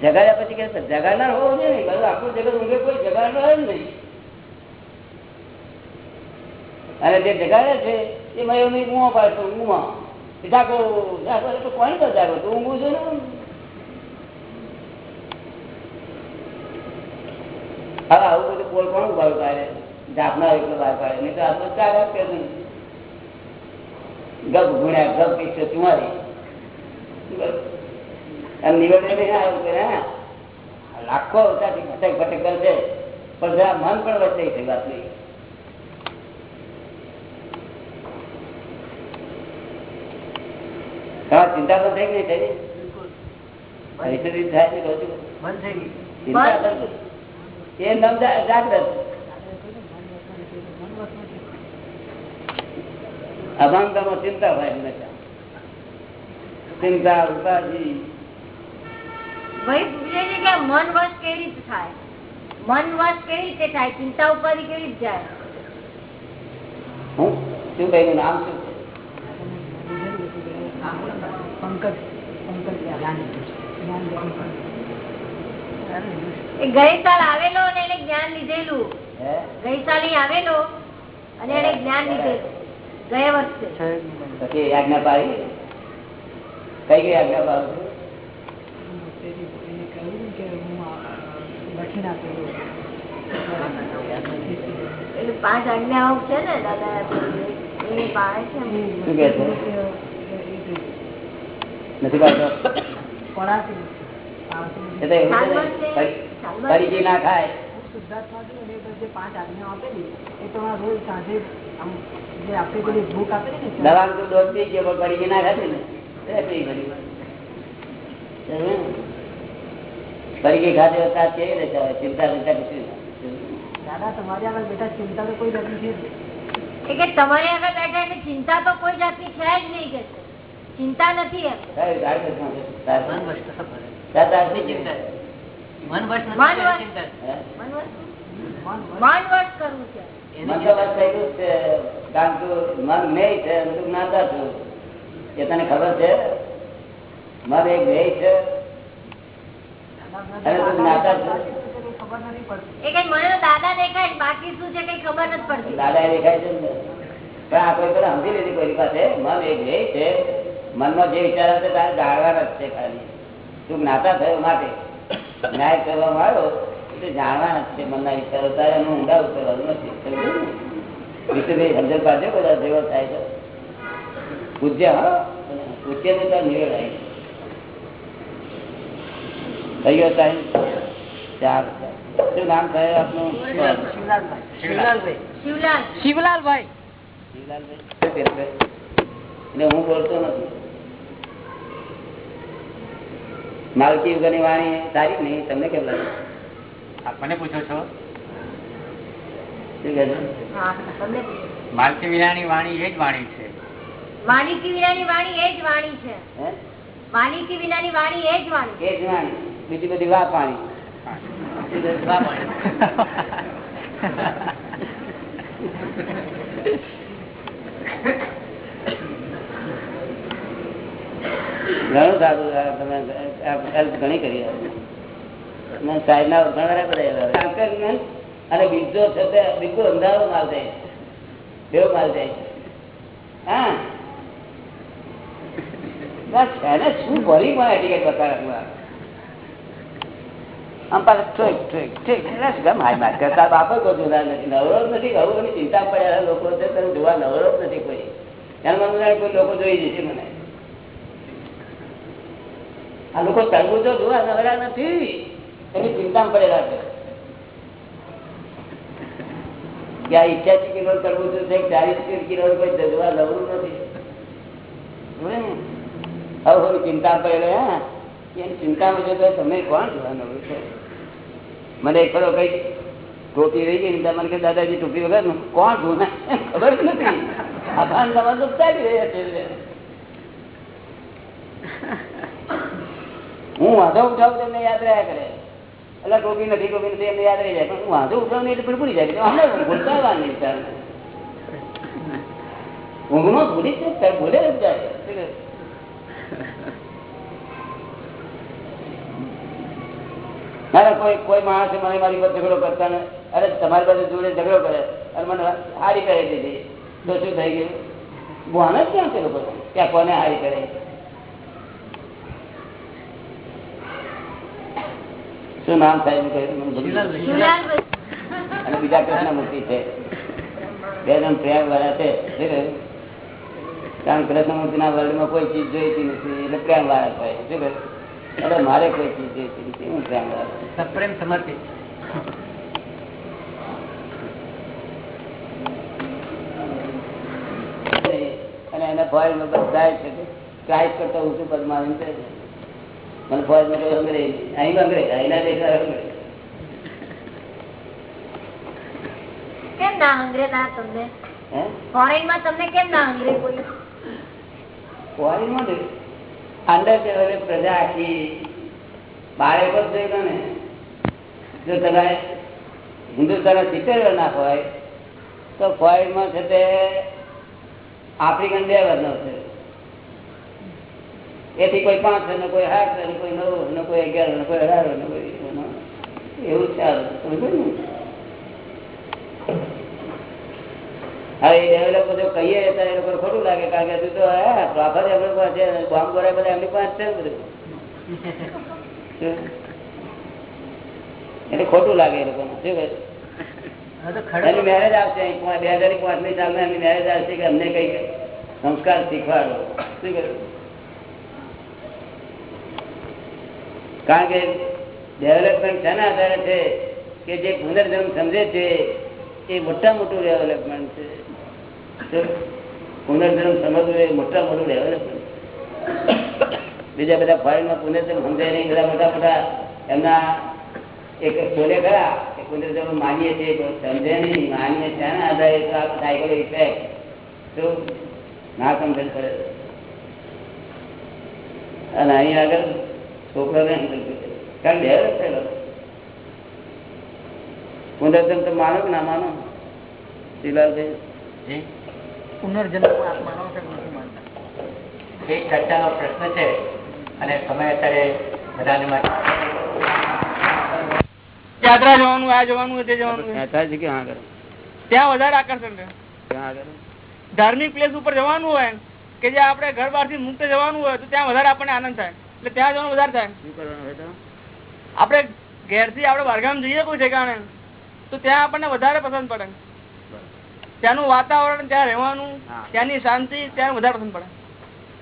જગાડ્યા પછી કે જગાડનાર હોવો જોઈએ. બધું આખું જગત ઊંઘે, કોઈ જગાડનાર જ નહીં. અને જે જગાડે છે એ મેં એવું ઊંઘમાં પાડતો ઊંઘમાં જાગો જાગો તો કોણ તો જાગો તું ઊંઘું છું ને હવે આવું બધું પોલ કોણ બહાર પાડે જાપના એકલો બહાર પાડે. નહીં તો આ તો ચાર વાત કે ગપ, ગુણ્યા, ગપ એકસો ચુમારી એમ નિવેદન નહીં આવ્યું કે હા. લાખો અવતારથી ભટક ભટક કરશે. પણ જરા મન પણ વચ્ચે થઈ વાત નહીં ચિંતા તો થઈ ગઈ થઈ પરિસ્થિતિ થાય ને બંધ થઈ ગઈ ચિંતા એ નામ જાગ્રત અભાંગમાં ચિંતા હોય હંમેશા. ચિંતા ઉપાધિ. ભાઈ પૂછે મન વશ કેવી રીતે થાય? મન વશ કેવી રીતે થાય? ચિંતા ઉપાધિ કેવી રીતે જાય? હું? શું ભાઈ નામ શું? છે. એ ગઈ સાલ આવેલો અને એને જ્ઞાન લીધેલું. હે? ગઈ સાલ આવેલો અને એને જ્ઞાન લીધેલું. ગયા વર્ષે. પછી આજ્ઞા પાડી? કઈ કઈ આજ્ઞા પાડું પાંચ આજ્ઞાઓ છે ને દાદા. નથી પાડતો એ તો એવું છે ને, પરી- પરીજી ના ખાય દવા તો ડોઝ પી ગયો પણ પરીજી ના ખાતી ને એ પી ગઈ. સમજ્યો ને? પરીજી ખાતી વખત આ કેવી રીતે હોય? ચિંતા ચિંતા કશું નહીં. એ કે તમારી આગળ બેઠા એટલે ચિંતા તો કોઈ જાતની છે જ નહીં કે છે. ચિંતા નથી એમ સાહેબ, સાહેબ, સાહેબ. મન વશ તો ખબર. સાહેબ, સાહેબ, નથી ચિંતા. મન વશ નથી, મન વશ. ચિંતા. હે? મન વશ મન વશ કરવું છે એની મન તો ચિંતા. બસ થયેલું જ છે કારણ કે મન મેય છે અને તું જ્ઞાતા છું. એ તને ખબર છે? મન એક મેય છે. અને તું દાદા દેખાય બાકી શું છે કઈ ખબર નથી પડતી. દાદા એ દેખાય છે પણ આ કોઈ સમજી લીધી કોઈ પાસે મન એક મેય છે. મનમાં જે વિચાર હશે તારે જાણવાના જ છે ખાલી. તું જ્ઞાતા થયો માટે. ન્યાય કરવામાં આવ્યો એટલે જાણવાના જ છે મનના વિચારો. તારે એનું ઊંડા ઉતરવાનું નથી. વિષ્ણુભાઈ સમજણ પાડજો બધા જેવો થાય તો પૂજ્ય હા? પૂજ્ય તો તાર નિવેડાય થઈ ગયો ટાઈમ ચાર શું નામ થાય આપનું? શિવલાલભાઈ. શિવલાલભાઈ. શિવલાલભાઈ. શિવલાલભાઈ એટલે હું બોલતો નથી. માલકી વગરની વાણી સારી નહીં? તમને કેમ લાગે? આપ મને પૂછો છો. માલકી વિનાની વાણી એ જ વાણી છે. માલિકી વિનાની વાણી એ જ વાણી છે. માલિકી વિનાની વાણી એ જ વાણી એ જ વાણી. બીજી બધી વા પાણી. ઘણું સારું તમે હેલ્પ ઘણી કરી સાહેબ ના બધા અને બીજો છે તે બિલકુલ અંધારો માલ જાય બેવ માલ જાય હા. બસ એને શું ભરી પણ ટિકિટ બતાવે આમ પાછું ઠીક એટલે કરતા બાપા કોઈ નથી. નવરો નથી આવું ચિંતા પડ્યા લોકો છે તમે જોવા નવરો નથી કોઈ. એના મને કોઈ લોકો જોઈ જશે મને. આ લોકો તરબૂચો જોવા નવરા નથી. એની ચિંતા પડેલા છે. કે આ ઇઠ્યાસી કિલો તરબૂચો છે ચાલીસ કિલો કોઈ જોવા નવરું નથી. હવે ચિંતા પડેલો હા એની ચિંતામાં તો તમે કોણ જોવા નવરું છે? મને એક કરો કઈ ટોપી રહી ગઈ ને મને કે દાદાજી ટોપી વગર કોણ જોના ખબર જ નથી. આ ભાન તમારે તો ચાલી રહ્યા છે હું વાંધો ઉઠાવું તમને યાદ રહ્યા કરે. એટલે ટોપી નથી ટોપી નથી, એમને યાદ રહી જાય. પણ હું વાંધો ઉઠાવું એટલે પણ ભૂલી જાય હમણાં ઊંઘમાં ભૂલી જ ભૂલે જ જાય અરે કોઈ કોઈ માણસ મને મારી પર ઝઘડો કરતા ને, અરે તમારી પાસે જોડે ઝઘડો કરે, અને મને હારી કરી દીધી. તો શું થઈ ગયું? જ ક્યાં છે લોકો ક્યાં કોને હારી કરે શું નામ સાહેબ. અને બીજા કૃષ્ણમૂર્તિ છે. બે જણ પ્રેમ વાળા છે કારણ કૃષ્ણમૂર્તિ ના વર્લ્ડમાં કોઈ ચીજ જોઈતી નથી એટલે પ્રેમ વાળા થાય શું? એટલે મારે કોઈ ચીજ જોઈતી નથી હું પ્રેમ વાળા સમર્પિત અને એના માં બધા છે. ક્રાઇસ્ટ કરતા ઊંચું પદમાં છે. મને ફોરેનમાં કોઈ અંગ્રેજ અહીં અંગ્રેજ અહીંના દેશ કેમ ના હંગરે ના તમને. ફોરેનમાં તમને કેમ ના હંગરે કોઈ ફોરેનમાં અંદર પ્રજા આખી બાળકો જ જોઈ ને જો તમે હિન્દુસ્તાન સિત્તેર ના હોય તો ફોરેનમાં છે તે આફ્રિકન બે વર્ષનો છે. એથી કોઈ પાંચ ને કોઈ આઠ ને કોઈ નવ ને કોઈ અગિયાર ને કોઈ અઢાર ને કોઈ એવું હવે એ બધું કહીએ ત્યારે એ લોકો ખોટું લાગે કારણ કે હજુ તો પ્રોફર એમની પાસે બોમ્બ ગોળા બધા એમની પાસે છે બધું. એટલે ખોટું લાગે એ લોકોને. શું કહે? મેરેજ આવશે પાંચ- બે હજાર પાંચમી સાલમાં એમની મેરેજ આવશે કે અમને કઈ સંસ્કાર શીખવાડો. શું કહ્યું કારણ કે ડેવલપમેન્ટ શાના આધારે છે કે જે પુનર્જન્મ સમજે છે, એ મોટા મોટું ડેવલપમેન્ટ છે? પુનર્જન્મ સમજવું એ મોટા મોટું ડેવલપમેન્ટ બીજા બધા ફોરેનમાં પુનર્જન્મ સમજાય નહીં, બધા મોટા મોટા એમના એક બોલે ખરા કે પુનર્જન્મ માનીએ છીએ સમજે નહીં, માનીએ શાના આધારે સાયકલ ઇફેક્ટ તો ના સમજણ કરે અને અહીં આગળ છોકરાને કારણ ડેવલપ થયેલો પુનર્જન્મ તો માનો કે ના માનો? શિલાલભાઈ પુનર્જન્મ આપ માનો કે નથી માનતા? એ ચર્ચાનો પ્રશ્ન છે. અને સમય અત્યારે બધાને માટે યાત્રા જવાનું આ જવાનું તે જવાનું. થાય છે કે હા આગળ? ત્યાં વધારે આકર્ષણ છે. ત્યાં ધાર્મિક પ્લેસ ઉપર જવાનું હોય કે જે આપણે ઘર બહારથી મુક્ત જવાનું હોય તો ત્યાં વધારે આપણને આનંદ થાય. એટલે ત્યાં જવાનું વધારે થાય. શું કરવાનું આપણે ઘેરથી આપણે બહારગામ જઈએ કોઈ ઠેકાણે તો ત્યાં આપણને વધારે પસંદ પડે. ત્યાંનું વાતાવરણ ત્યાં રહેવાનું ત્યાંની શાંતિ ત્યાં વધારે પસંદ પડે.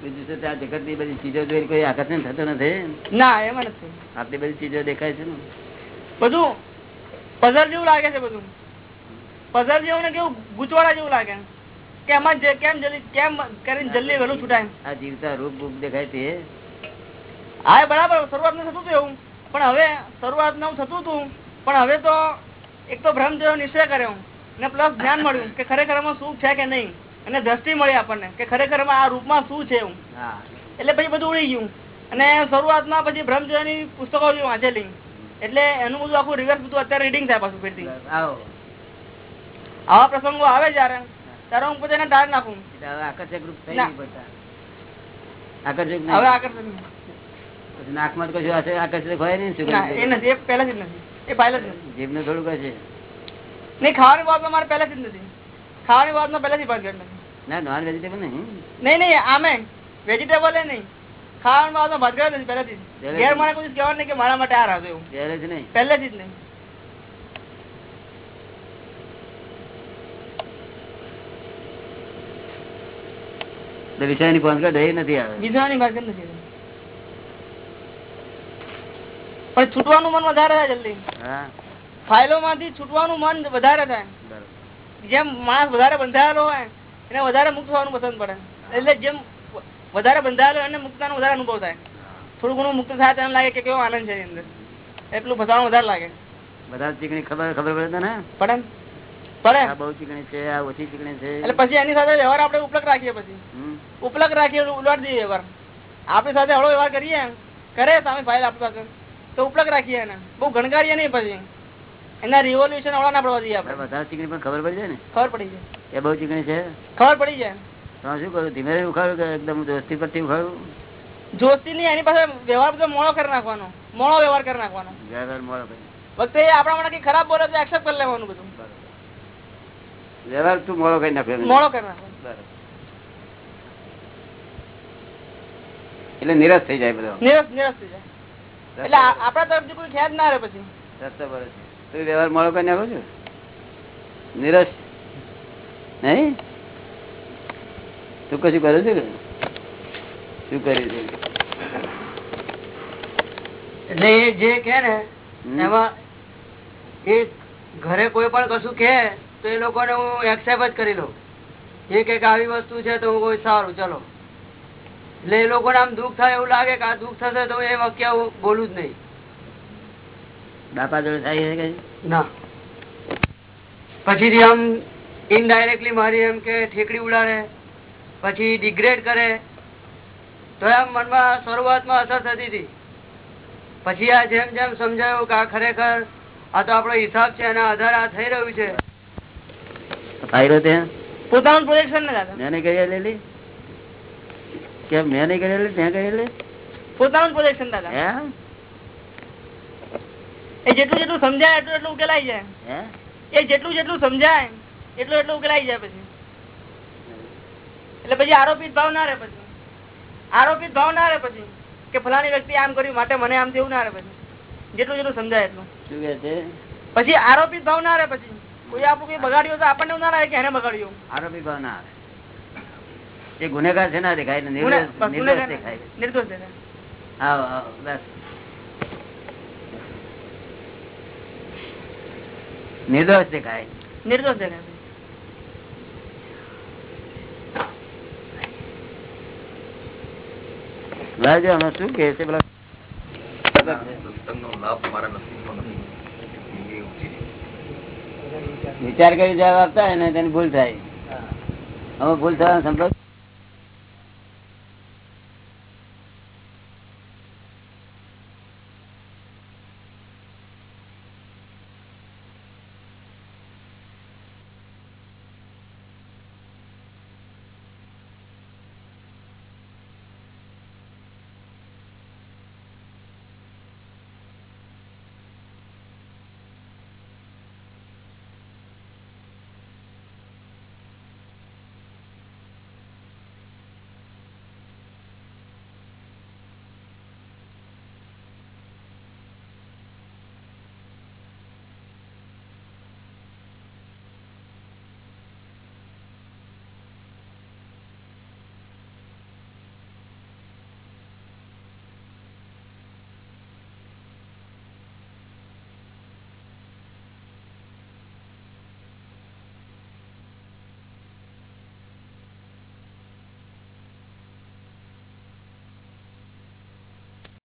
બીજું તો ત્યાં જગતની બધી ચીજો જોઈ કોઈ આકર્ષણ થતું નથી? ના એમાં નથી. આટલી બધી ચીજો દેખાય છે ને? બધું પઝલ જેવું લાગે છે બધું. પઝલ જેવું ને કેવું ગૂંચવાડા જેવું લાગે. કે એમાં કેમ જલ્દી કેમ કરીને જલ્દી વહેલું છૂટાય. આ જીવતા રૂપ બુક દેખાય તે હા બરાબર શરૂઆત થતું હતું એવું. પણ હવે શરૂઆત થતું હતું. પણ હવે તો એક તો ભ્રમ જેવો નિશ્ચય કર્યો. ને પ્લસ ધ્યાન મળ્યું કે ખરેખર એમાં શું છે કે નહીં. અને દ્રષ્ટિ મળી આપણને કે ખરેખર આ રૂપમાં શું છે એવું. એટલે પછી બધું ઉડી ગયું. અને શરૂઆતમાં પછી ભ્રમ જોવાની પુસ્તકો વાંચેલી. એટલે એનું બધું આખું રિવર્સ બધું અત્યારે રીડિંગ થાય પાછું ફરીથી. આવા. પ્રસંગો આવે જયારે ત્યારે હું પોતે એને ટાળ નાખું. આકર્ષક રૂપ થઈ ના. આકર્ષક હવે પછી નાકમાં તો કશું હશે આકર્ષિત હોય નહીં શું એ નથી એ પહેલાથી જ નથી. એ પહેલા જ નથી. જીભનું થોડું કશે નહીં ખાવાની બાબતમાં મારે પહેલાથી જ નથી. ખાવાની બાબતમાં પહેલાથી ભાગ્ય નથી ના નોન વેજીટેબલ નહીં. નહીં નહીં આમે. વેજીટેબલ નહીં. ખાવાનું બાબતમાં નથી પહેલાથી. ઘેર કોઈ કહેવાનું નહીં કે મારા માટે આ એવું ત્યારે જ નહીં. પહેલેથી જ નહીં. વિષયની નથી આવે. નથી. પણ છૂટવાનું મન વધારે થાય જલ્દી. ફાઇલો માંથી છૂટવાનું મન વધારે થાય. જેમ માણસ વધારે બંધાયેલો હોય એને વધારે મુક્ત થવાનું પસંદ પડે. એટલે જેમ વધારે બંધાયેલો એને મુક્તતાનો વધારે અનુભવ થાય. થોડું ઘણું મુક્ત થાય તો એમ લાગે કે કેવો આનંદ છે અંદર. એટલું ફસાવાનું વધારે લાગે. બધા ચીકણી ખબર ખબર પડે ને? પડે. પડે બહુ ચીકણી છે આ ઓછી ચીકણી છે. એટલે પછી એની સાથે વ્યવહાર આપણે ઉપલક રાખીએ પછી. ઉપલક રાખીએ ઉલાટ દઈએ વ્યવહાર આપણી સાથે હળવો વ્યવહાર કરીએ. કરે સામે ફાઇલ આપણી પાસે. તો ઉપલક રાખીએ એને. બહુ ગણકારીએ નહીં પછી. એના રિવોલ્યુશન ઓળા ના પડવા દઈએ આપણે ચીકણી પણ ખબર પડી જાય ને? ખબર પડી જાય. એ બહુ ચીકણી છે? ખબર પડી જાય. તો શું કરું ધીમે ધીમે ઉખાડું કે એકદમ દોસ્તી પરથી ઉખાડ્યું? જોસ્તી નહીં એની પાસે વ્યવહાર બધો મોડો કરી નાખવાનો. મોડો વ્યવહાર કરી નાખવાનો. વ્યવહાર મોડો કરી. વખતે એ આપણા માટે કઈ ખરાબ બોલે તો એક્સેપ્ટ કરી લેવાનું બધું. વ્યવહાર તું મોડો કરી નાખ્યો મોડો કરી નાખવાનો બરાબર. એટલે નિરાશ થઈ જાય બધો. નિરાશ નિરાશ થઈ જાય. એટલે આપણા તરફથી કોઈ ખ્યાલ ના રહે પછી. રસ્તો પર તું વ્યવહાર મળો કઈ નાખો છો? નિરસ. નહીં? તું કશું કરે છે શું કરી છે? એટલે એ જે કે ને. એમાં એ ઘરે કોઈ પણ કશું કે તો એ લોકોને હું એક્સેપ્ટ જ કરી લઉં. એ કે કે આવી વસ્તુ છે તો હું કોઈ સારું ચલો. એટલે એ લોકો આમ દુઃખ થાય એવું લાગે કે આ દુઃખ થશે તો એ વાક્ય બોલું જ નહીં. બાપા જોડે થાય છે ના. પછીથી આમ ઇનડાયરેક્ટલી મારી એમ કે ઠેકડી ઉડાડે પછી ડિગ્રેડ કરે તો એમ મનમાં શરૂઆતમાં અસર થતી હતી. પછી આ જેમ જેમ સમજાયું કે આ ખરેખર આ તો આપણો હિસાબ છે એના આધારે આ થઈ રહ્યું છે. પોતાનું પ્રોજેક્શન ને દાદા. મેં નહીં લેલી કેમ મેં નહીં કરેલી ત્યાં કરેલી? પોતાનું દાદા. એ જેટલું જેટલું સમજાય એટલું એટલું ઉકેલાઈ જાય. એ જેટલું જેટલું સમજાય એટલું એટલું ઉકેલાઈ જાય પછી. એટલે પછી આરોપિત ભાવ ના રહે પછી. આરોપિત ભાવ ના રહે પછી કે ફલાણી વ્યક્તિ આમ કર્યું માટે મને આમ જેવું ના રહે પછી. જેટલું જેટલું સમજાય એટલું. શું કે છે? પછી આરોપિત ભાવ ના રહે પછી. કોઈ આપણું બગાડ્યું તો આપણને એવું ના રહે કે એને બગાડ્યું. આરોપી ભાવ ના આવે. એ ગુનેગાર છે ના દેખાય નિર્દોષ દેખાય. નિર્દોષ દેખાય. આવો, બસ. નિર્દોષ દેખાય. નિર્દોષ દેખાય. હમણાં શું કે છે વિચાર કરી જવાબ આપતા હોય ને તેની ભૂલ થાય. હવે ભૂલ થવાનો સંભવ